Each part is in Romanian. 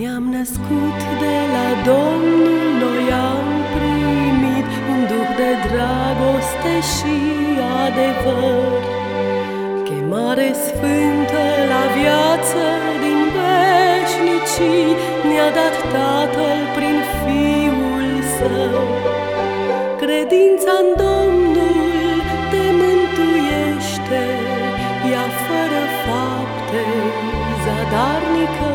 ne-am născut de la Domnul, noi am primit un duh de dragoste și adevăr. Chemare sfântă la viață din veșnicii, ne-a dat Tatăl prin Fiul Său. Credința în Domnul te mântuiește, ea fără fapte zadarnică.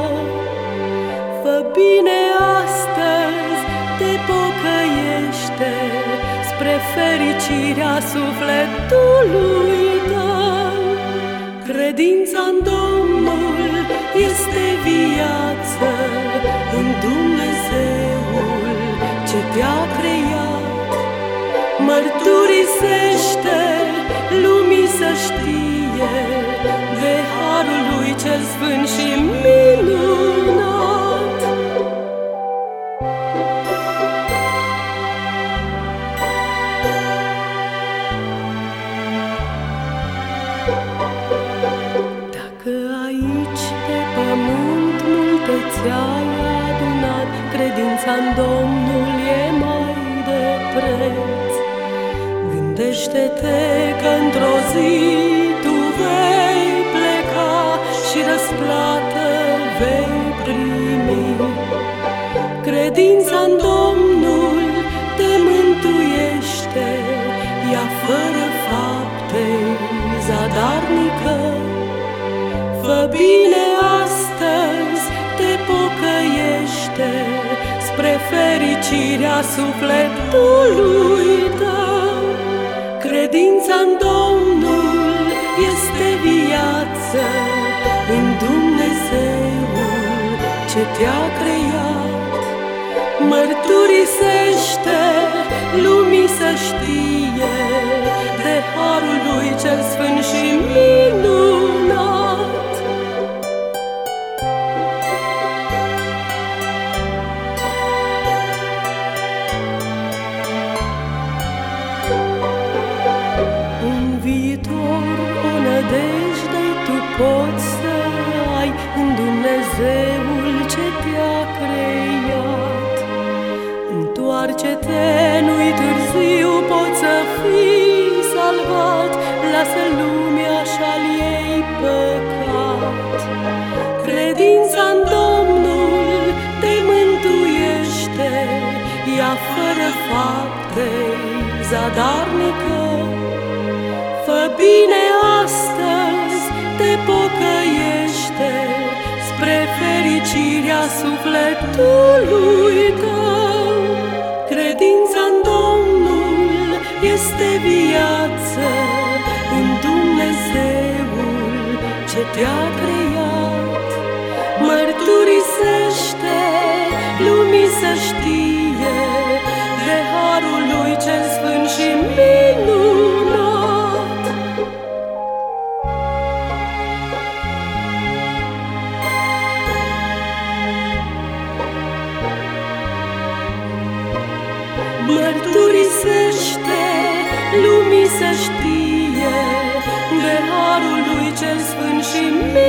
Fă bine astăzi, te pocăiește spre fericirea sufletului tău. Credința în Domnul este viață în Dumnezeul ce te-a creat. Mărturisește lumii să știe de harul lui cel sfânt și minunat. Dacă aici pe pământ multe ți-ai adunat, credința în Domnul e mai de preț. Gândește-te că într-o zi tu vei pleca și răsplată vei primi. Credința în Domnul te mântuiește, ea fără fapte zadarnică. Fă bine fericirea sufletului tău. Credința în Domnul este viață în Dumnezeul ce te-a creat. Mărturisește lumii să știe poți să ai în Dumnezeul ce te-a creat. Întoarce-te, nu-i târziu, poți să fii salvat, lasă lumea și-al ei păcat. Credința în Domnul te mântuiește, ea fără fapte zadarnică. Fă bine astăzi, te pocăiește spre fericirea sufletului tău. Credința în Domnul este viață, în Dumnezeul ce te-a creat. Mărturisește lumii să știi Mărturisește lumii să știe De harul lui cel sfânt și mie